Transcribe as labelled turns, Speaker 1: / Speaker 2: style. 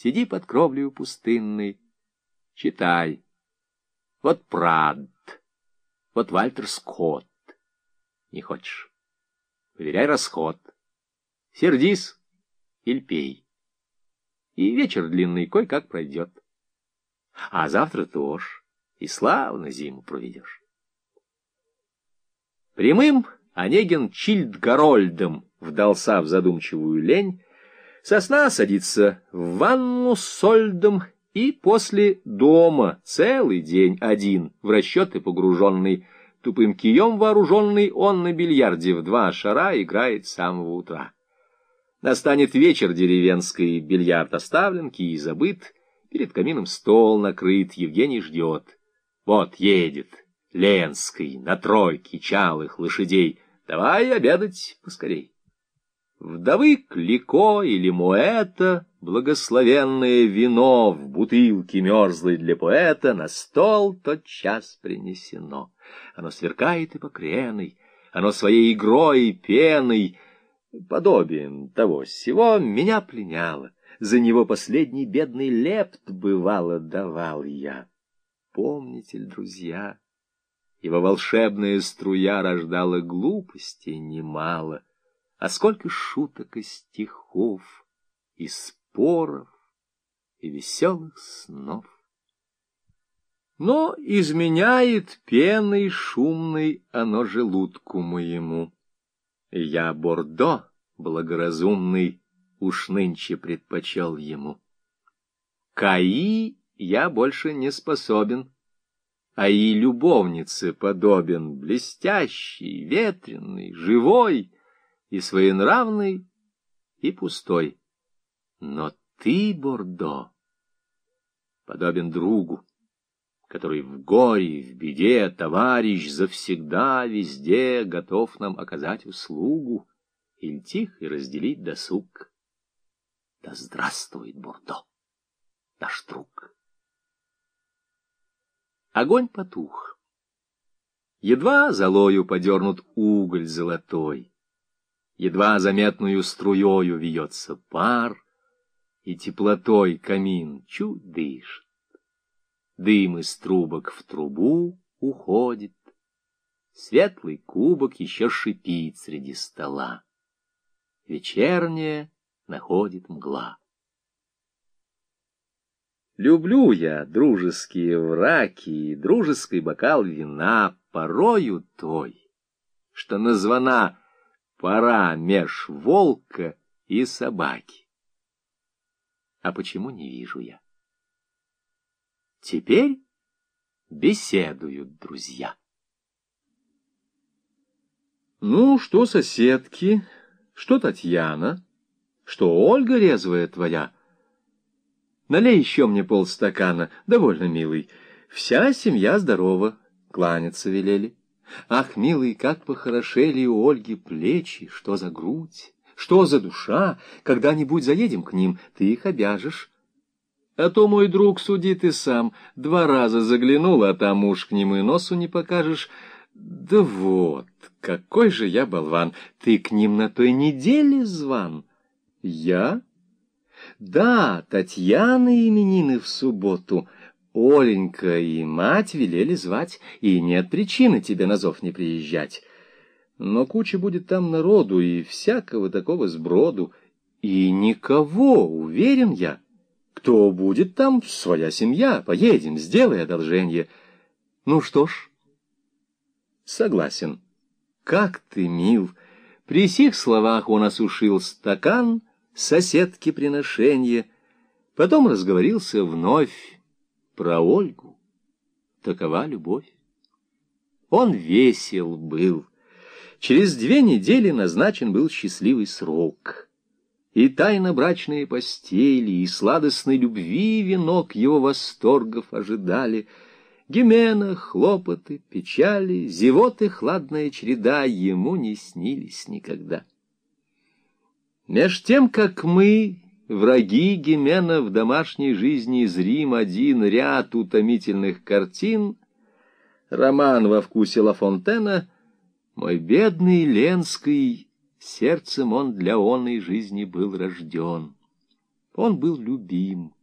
Speaker 1: Сиди под кровлею пустынной, читай. Вот Прад, вот Вальтер Скотт. Не хочешь? Проверяй расход. Сердись или пей. И вечер длинный кой-как пройдет. А завтра тоже, и славно зиму проведешь. Прямым Онегин Чильдгарольдом вдался в задумчивую лень, сосна садится в ванну с сольдом и после дома целый день один, в расчеты погруженный, тупым кием вооруженный, он на бильярде в два шара играет с самого утра. Настанет вечер деревенский, бильярд оставлен, кий забыт, перед камином стол накрыт, Евгений ждет. Вот едет Ленский на тройке чалых лошадей, давай обедать поскорей. Вдовы Клико или Муэта, благословенное вино в бутылке мерзлой для поэта, на стол тот час принесено. Оно сверкает и покреной, оно своей игрой и пеной, подобием того всего, меня пленяло. За него последний бедный лепт, бывало, давал я. Помните ли, друзья, его волшебная струя рождала глупостей немало — а сколько шуток и стихов, и споров, и веселых снов. Но изменяет пеной шумной оно желудку моему. Я Бордо, благоразумный, уж нынче предпочел ему. Каи я больше не способен, а и любовнице подобен, блестящий, ветреный, живой — и своенравный, и пустой. Но ты, Бордо, подобен другу, который в горе, в беде, товарищ, завсегда, везде готов нам оказать услугу или тихо разделить досуг. Да здравствует Бордо, наш друг! Огонь потух. Едва золою подернут уголь золотой едва заметную струёю вьется пар, и теплотой камин чуть дышит. Дым из трубок в трубу уходит, светлый кубок еще шипит среди стола. Вечерняя находит мгла. Люблю я дружеские враки и дружеский бокал вина, порою той, что названа пора меж волка и собаки. А почему не вижу я? Теперь беседуют друзья. Ну, что соседки, что Татьяна, что Ольга резвая твоя. Налей еще мне полстакана, довольно милый. Вся семья здорова, кланяться велели. Ах, милый, как похорошели у Ольги плечи, что за грудь, что за душа, когда-нибудь заедем к ним, ты их обяжешь. А то мой друг, суди ты сам, два раза заглянул, а там уж к ним и носу не покажешь. Да вот, какой же я болван, ты к ним на той неделе зван. Я? Да, Татьяна именины в субботу — Оленька и мать велели звать, и нет причины тебе на зов не приезжать. Но куча будет там народу и всякого такого сброду, и никого, уверен я. Кто будет там, своя семья, поедем, сделай одолжение. Ну что ж, согласен. Как ты мил! При сих словах он осушил стакан, соседке приношенье, потом разговорился вновь, про Ольгу. Такова любовь. Он весел был. Через две недели назначен был счастливый срок. И тайно брачные постели, и сладостной любви венок его восторгов ожидали. Гимена, хлопоты, печали, зевоты, хладная череда ему не снились никогда. Меж тем, как мы, Враги Гимена в домашней жизни зрим один ряд утомительных картин. Роман во вкусе Ла Фонтена, мой бедный Ленский, сердцем он для онной жизни был рожден. Он был любим.